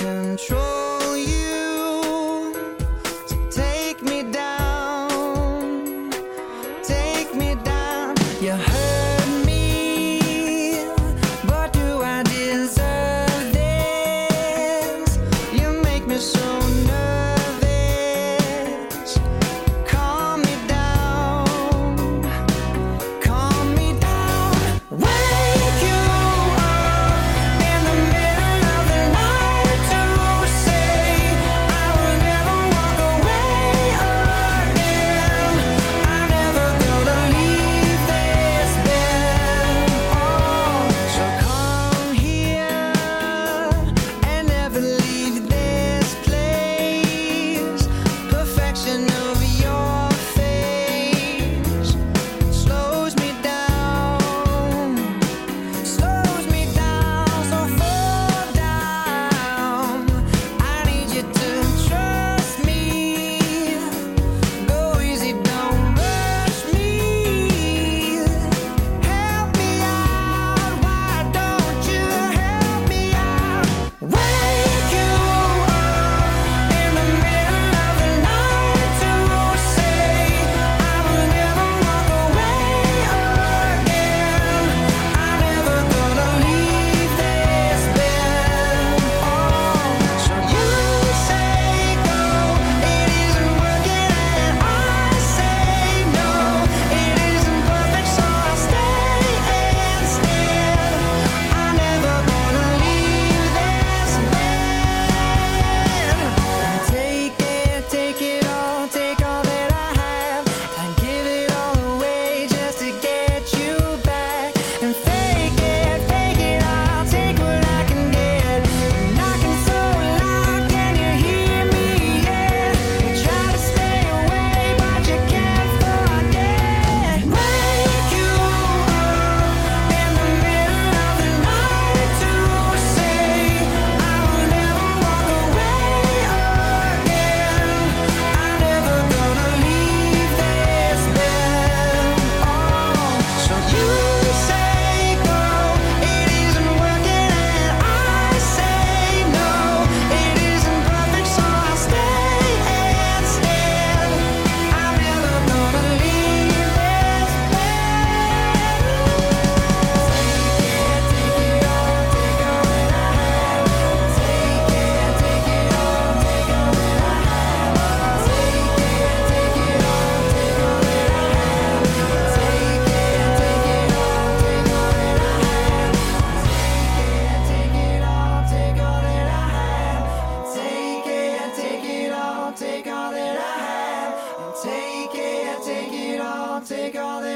control you. take all that.